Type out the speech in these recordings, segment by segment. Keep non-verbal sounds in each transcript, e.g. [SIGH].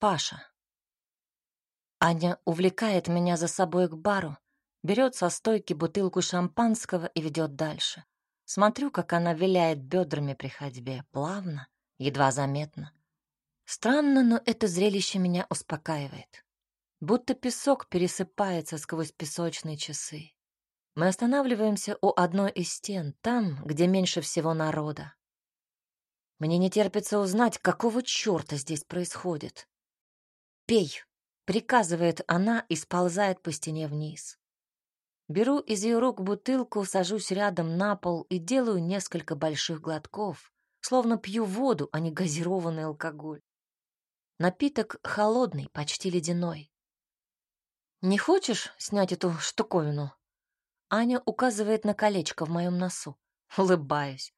Паша. Аня увлекает меня за собой к бару, берет со стойки бутылку шампанского и ведет дальше. Смотрю, как она виляет бедрами при ходьбе, плавно, едва заметно. Странно, но это зрелище меня успокаивает. Будто песок пересыпается сквозь песочные часы. Мы останавливаемся у одной из стен, там, где меньше всего народа. Мне не терпится узнать, какого черта здесь происходит. «Пей!» — приказывает она и сползает по стене вниз. Беру из ее рук бутылку, сажусь рядом на пол и делаю несколько больших глотков, словно пью воду, а не газированный алкоголь. Напиток холодный, почти ледяной. «Не хочешь снять эту штуковину?» Аня указывает на колечко в моем носу. Улыбаюсь.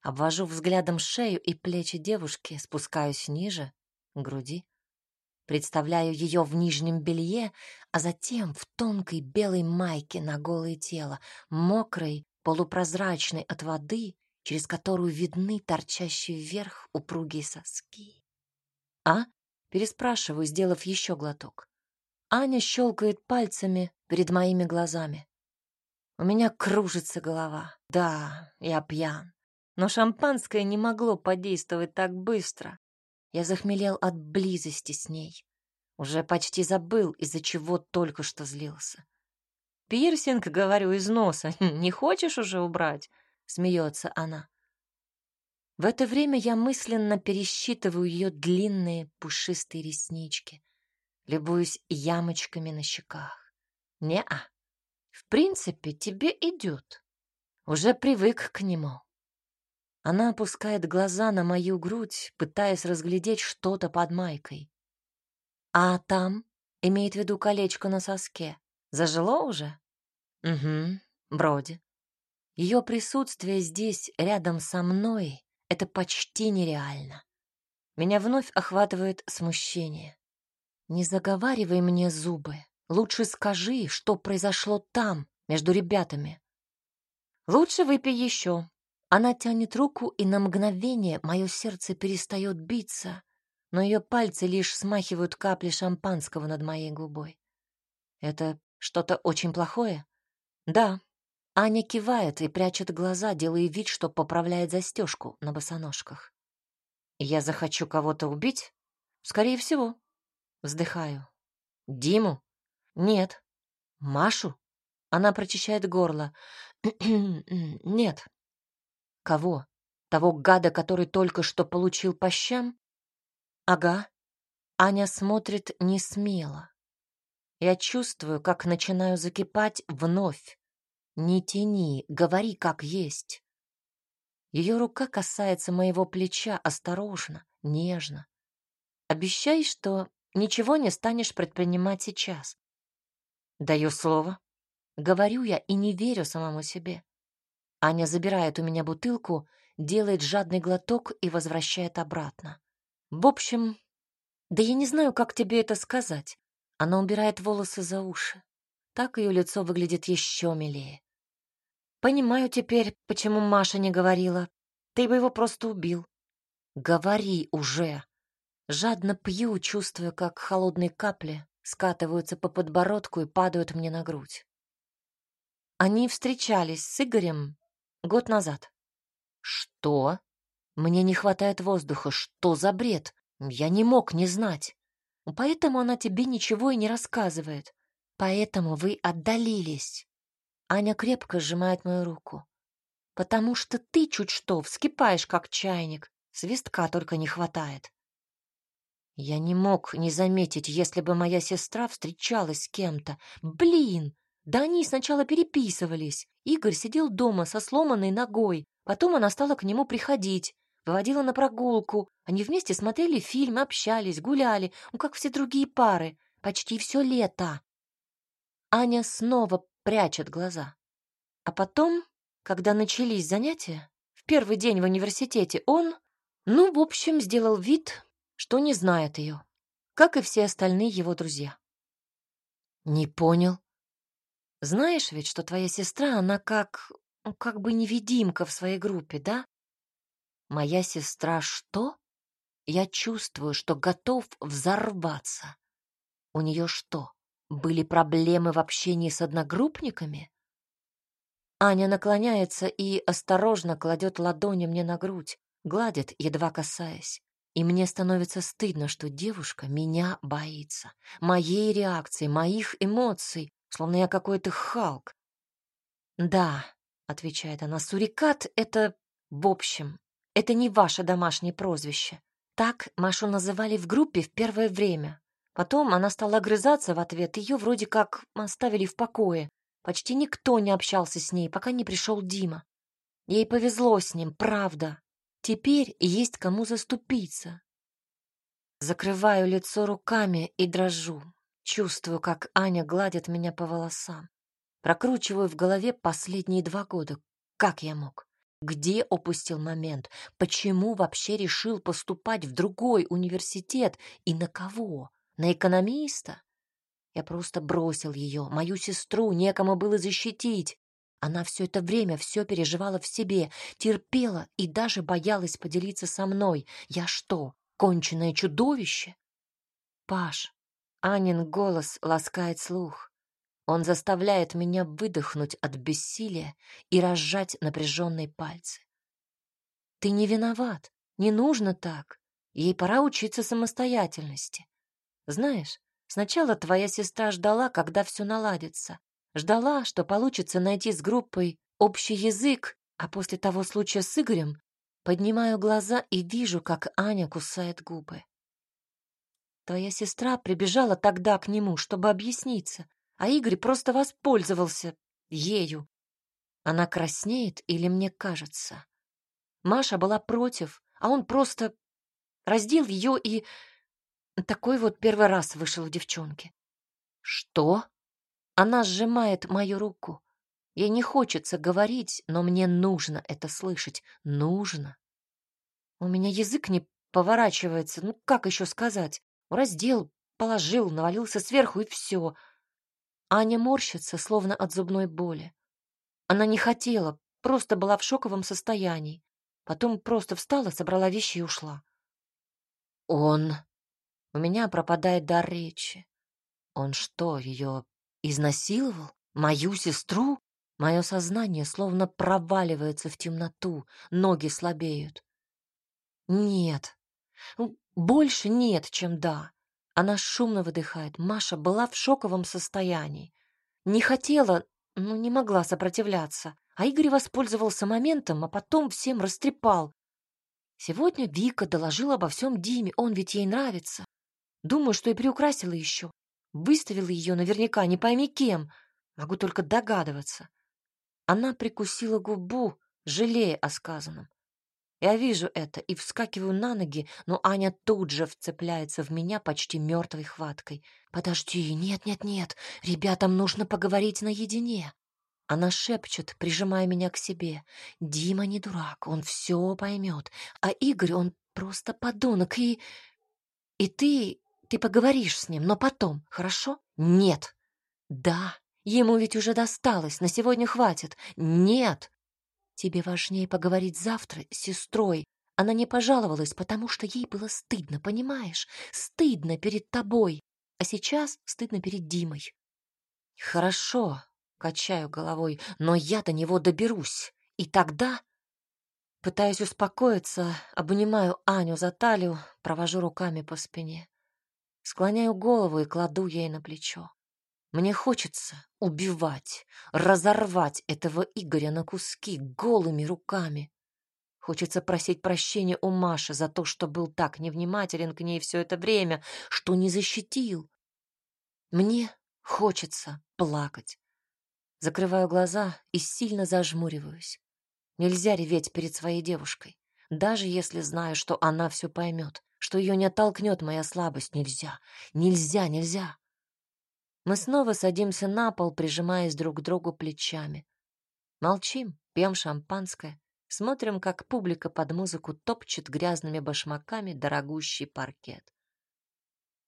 Обвожу взглядом шею и плечи девушки, спускаюсь ниже, груди. Представляю ее в нижнем белье, а затем в тонкой белой майке на голое тело, мокрой, полупрозрачной от воды, через которую видны торчащие вверх упругие соски. «А?» — переспрашиваю, сделав еще глоток. Аня щелкает пальцами перед моими глазами. У меня кружится голова. Да, я пьян. Но шампанское не могло подействовать так быстро. Я захмелел от близости с ней. Уже почти забыл, из-за чего только что злился. «Пирсинг, говорю, из носа. [LAUGHS] Не хочешь уже убрать?» — смеется она. В это время я мысленно пересчитываю ее длинные пушистые реснички, любуюсь ямочками на щеках. Не-а. В принципе, тебе идет. Уже привык к нему. Она опускает глаза на мою грудь, пытаясь разглядеть что-то под майкой. А там, имеет в виду колечко на соске, зажило уже? Угу, вроде. Ее присутствие здесь, рядом со мной, это почти нереально. Меня вновь охватывает смущение. Не заговаривай мне зубы. Лучше скажи, что произошло там, между ребятами. Лучше выпей еще, она тянет руку, и на мгновение мое сердце перестает биться, но ее пальцы лишь смахивают капли шампанского над моей губой. Это что-то очень плохое? Да. Аня кивает и прячет глаза, делая вид, что поправляет застежку на босоножках. Я захочу кого-то убить? Скорее всего. Вздыхаю. Диму? Нет. Машу? Она прочищает горло. [CLEARS THROAT] Нет. Кого? Того гада, который только что получил по щам? Ага. Аня смотрит не смело. Я чувствую, как начинаю закипать вновь. Не тяни, говори как есть. Ее рука касается моего плеча осторожно, нежно. Обещай, что ничего не станешь предпринимать сейчас. Даю слово. Говорю я и не верю самому себе. Аня забирает у меня бутылку, делает жадный глоток и возвращает обратно. В общем, да я не знаю, как тебе это сказать. Она убирает волосы за уши. Так ее лицо выглядит еще милее. Понимаю теперь, почему Маша не говорила. Ты бы его просто убил. Говори уже. Жадно пью, чувствуя, как холодные капли скатываются по подбородку и падают мне на грудь. Они встречались с Игорем Год назад. Что? Мне не хватает воздуха. Что за бред? Я не мог не знать. Поэтому она тебе ничего и не рассказывает. Поэтому вы отдалились. Аня крепко сжимает мою руку. Потому что ты чуть что вскипаешь, как чайник. Свистка только не хватает. Я не мог не заметить, если бы моя сестра встречалась с кем-то. Блин, да они сначала переписывались. Игорь сидел дома со сломанной ногой. Потом она стала к нему приходить, выводила на прогулку. Они вместе смотрели фильм, общались, гуляли, ну, как все другие пары. Почти все лето. Аня снова прячет глаза. А потом, когда начались занятия, в первый день в университете он, ну, в общем, сделал вид, что не знает ее, как и все остальные его друзья. «Не понял», знаешь ведь, что твоя сестра, она как... Ну, как бы невидимка в своей группе, да? Моя сестра что? Я чувствую, что готов взорваться. У нее что, были проблемы в общении с одногруппниками? Аня наклоняется и осторожно кладет ладони мне на грудь, гладит, едва касаясь. И мне становится стыдно, что девушка меня боится. Моей реакции, моих эмоций, словно я какой-то Халк. «Да», — отвечает она, — «сурикат — это, в общем, это не ваше домашнее прозвище. Так Машу называли в группе в первое время. Потом она стала огрызаться в ответ, ее вроде как оставили в покое. Почти никто не общался с ней, пока не пришел Дима. Ей повезло с ним, правда. Теперь есть кому заступиться. Закрываю лицо руками и дрожу. Чувствую, как Аня гладит меня по волосам. Прокручиваю в голове последние два года. Как я мог? Где упустил момент? Почему вообще решил поступать в другой университет? И на кого? На экономиста? Я просто бросил ее, мою сестру, некому было защитить. Она все это время все переживала в себе, терпела и даже боялась поделиться со мной. Я что, конченное чудовище? Паш, Анин голос ласкает слух. Он заставляет меня выдохнуть от бессилия и разжать напряженные пальцы. Ты не виноват, не нужно так. Ей пора учиться самостоятельности. Знаешь, сначала твоя сестра ждала, когда все наладится. Ждала, что получится найти с группой общий язык, а после того случая с Игорем поднимаю глаза и вижу, как Аня кусает губы. Твоя сестра прибежала тогда к нему, чтобы объясниться, а Игорь просто воспользовался ею. Она краснеет или мне кажется? Маша была против, а он просто раздел ее и... Такой вот первый раз вышел у девчонки. Что? Она сжимает мою руку. Ей не хочется говорить, но мне нужно это слышать. Нужно. У меня язык не поворачивается. Ну, как еще сказать? Раздел, положил, навалился сверху и все. Аня морщится, словно от зубной боли. Она не хотела, просто была в шоковом состоянии. Потом просто встала, собрала вещи и ушла. Он... У меня пропадает дар речи. Он что, ее Изнасиловал? Мою сестру? Мое сознание словно проваливается в темноту, ноги слабеют. Нет, больше нет, чем да. Она шумно выдыхает. Маша была в шоковом состоянии. Не хотела, но не могла сопротивляться. А Игорь воспользовался моментом, а потом всем растрепал. Сегодня Вика доложила обо всем Диме, он ведь ей нравится. Думаю, что и приукрасила еще. Выставила ее наверняка не пойми кем. Могу только догадываться. Она прикусила губу, жалея о сказанном. Я вижу это и вскакиваю на ноги, но Аня тут же вцепляется в меня почти мертвой хваткой. «Подожди, нет-нет-нет, ребятам нужно поговорить наедине». Она шепчет, прижимая меня к себе. «Дима не дурак, он все поймет, а Игорь, он просто подонок, и... И ты ты поговоришь с ним, но потом, хорошо? Нет. Да, ему ведь уже досталось, на сегодня хватит. Нет. Тебе важнее поговорить завтра с сестрой. Она не пожаловалась, потому что ей было стыдно, понимаешь? Стыдно перед тобой. А сейчас стыдно перед Димой. Хорошо, качаю головой, но я до него доберусь. И тогда... Пытаюсь успокоиться, обнимаю Аню за талию, провожу руками по спине. Склоняю голову и кладу ей на плечо. Мне хочется убивать, разорвать этого Игоря на куски голыми руками. Хочется просить прощения у Маши за то, что был так невнимателен к ней все это время, что не защитил. Мне хочется плакать. Закрываю глаза и сильно зажмуриваюсь. Нельзя реветь перед своей девушкой, даже если знаю, что она все поймет что ее не оттолкнет моя слабость. Нельзя, нельзя, нельзя. Мы снова садимся на пол, прижимаясь друг к другу плечами. Молчим, пьем шампанское, смотрим, как публика под музыку топчет грязными башмаками дорогущий паркет.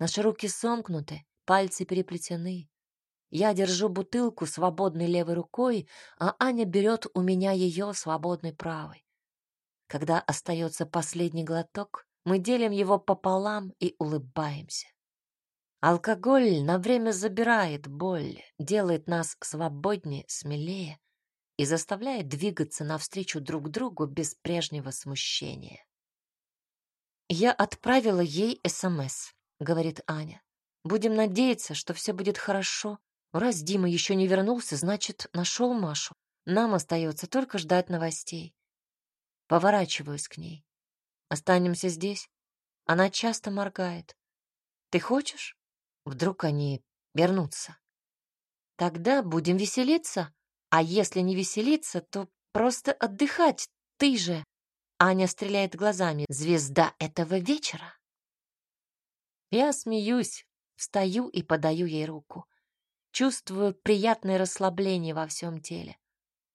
Наши руки сомкнуты, пальцы переплетены. Я держу бутылку свободной левой рукой, а Аня берет у меня ее свободной правой. Когда остается последний глоток, Мы делим его пополам и улыбаемся. Алкоголь на время забирает боль, делает нас свободнее, смелее и заставляет двигаться навстречу друг другу без прежнего смущения. «Я отправила ей СМС», — говорит Аня. «Будем надеяться, что все будет хорошо. Раз Дима еще не вернулся, значит, нашел Машу. Нам остается только ждать новостей». Поворачиваюсь к ней. «Останемся здесь?» Она часто моргает. «Ты хочешь? Вдруг они вернутся?» «Тогда будем веселиться, а если не веселиться, то просто отдыхать. Ты же...» Аня стреляет глазами. «Звезда этого вечера!» Я смеюсь, встаю и подаю ей руку. Чувствую приятное расслабление во всем теле.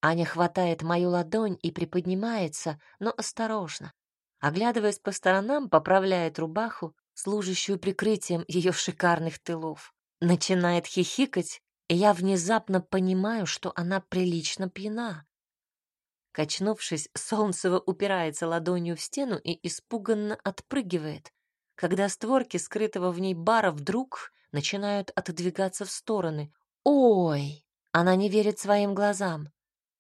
Аня хватает мою ладонь и приподнимается, но осторожно. Оглядываясь по сторонам, поправляет рубаху, служащую прикрытием ее шикарных тылов. Начинает хихикать, и я внезапно понимаю, что она прилично пьяна. Качнувшись, Солнцева упирается ладонью в стену и испуганно отпрыгивает, когда створки скрытого в ней бара вдруг начинают отодвигаться в стороны. «Ой!» Она не верит своим глазам.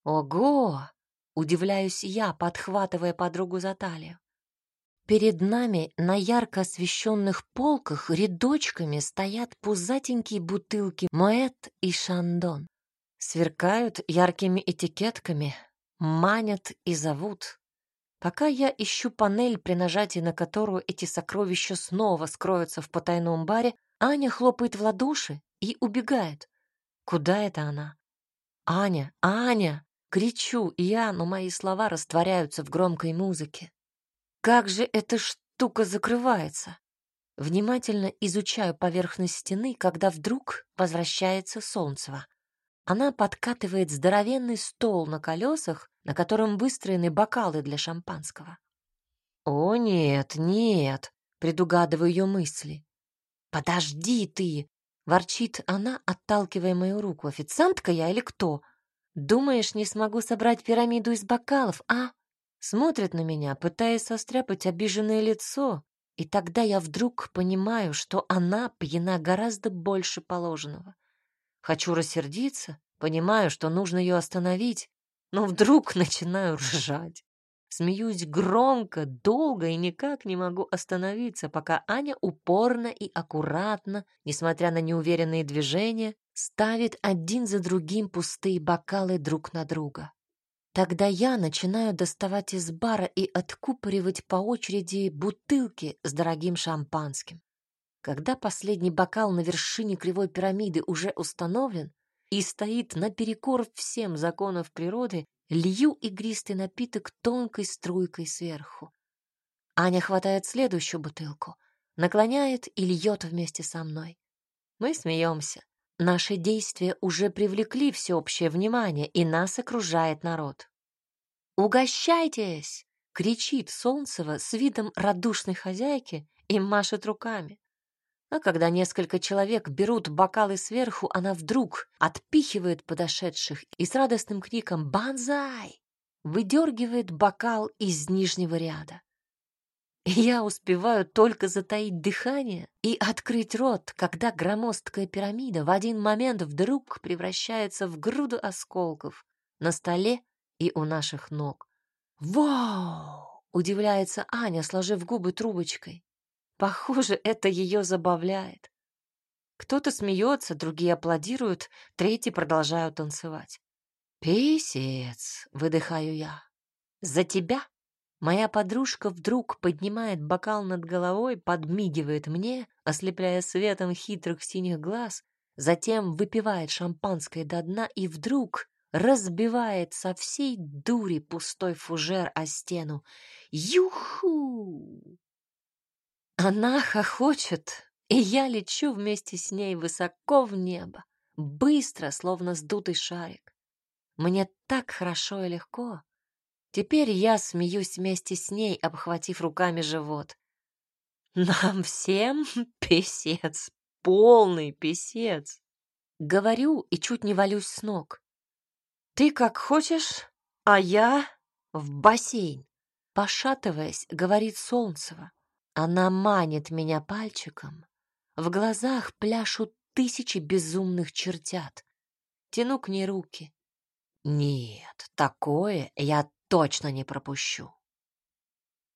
«Ого!» — удивляюсь я, подхватывая подругу за талию. Перед нами на ярко освещенных полках рядочками стоят пузатенькие бутылки Моэт и Шандон. Сверкают яркими этикетками, манят и зовут. Пока я ищу панель, при нажатии на которую эти сокровища снова скроются в потайном баре, Аня хлопает в ладоши и убегает. Куда это она? «Аня! Аня!» Кричу я, но мои слова растворяются в громкой музыке. Как же эта штука закрывается? Внимательно изучаю поверхность стены, когда вдруг возвращается Солнцева. Она подкатывает здоровенный стол на колесах, на котором выстроены бокалы для шампанского. «О, нет, нет!» — предугадываю ее мысли. «Подожди ты!» — ворчит она, отталкивая мою руку. «Официантка я или кто? Думаешь, не смогу собрать пирамиду из бокалов, а?» Смотрит на меня, пытаясь состряпать обиженное лицо, и тогда я вдруг понимаю, что она пьяна гораздо больше положенного. Хочу рассердиться, понимаю, что нужно ее остановить, но вдруг [LAUGHS] начинаю ржать. Смеюсь громко, долго и никак не могу остановиться, пока Аня упорно и аккуратно, несмотря на неуверенные движения, ставит один за другим пустые бокалы друг на друга. Тогда я начинаю доставать из бара и откупоривать по очереди бутылки с дорогим шампанским. Когда последний бокал на вершине кривой пирамиды уже установлен и стоит наперекор всем законам природы, лью игристый напиток тонкой струйкой сверху. Аня хватает следующую бутылку, наклоняет и льет вместе со мной. Мы смеемся. Наши действия уже привлекли всеобщее внимание, и нас окружает народ. «Угощайтесь!» — кричит Солнцева с видом радушной хозяйки и машет руками. А когда несколько человек берут бокалы сверху, она вдруг отпихивает подошедших и с радостным криком «Банзай!» выдергивает бокал из нижнего ряда. Я успеваю только затаить дыхание и открыть рот, когда громоздкая пирамида в один момент вдруг превращается в груду осколков на столе и у наших ног. «Вау!» — удивляется Аня, сложив губы трубочкой. Похоже, это ее забавляет. Кто-то смеется, другие аплодируют, третьи продолжают танцевать. «Песец!» — выдыхаю я. «За тебя!» Моя подружка вдруг поднимает бокал над головой, подмигивает мне, ослепляя светом хитрых синих глаз, затем выпивает шампанское до дна и вдруг разбивает со всей дури пустой фужер о стену. Юху! Она хохочет, и я лечу вместе с ней высоко в небо, быстро, словно сдутый шарик. Мне так хорошо и легко. Теперь я смеюсь вместе с ней, обхватив руками живот. Нам всем [LAUGHS] писец, полный писец. Говорю и чуть не валюсь с ног. Ты как хочешь, а я в бассейн. Пошатываясь, говорит Солнцева. Она манит меня пальчиком. В глазах пляшут тысячи безумных чертят. Тяну к ней руки. Нет, такое я точно не пропущу.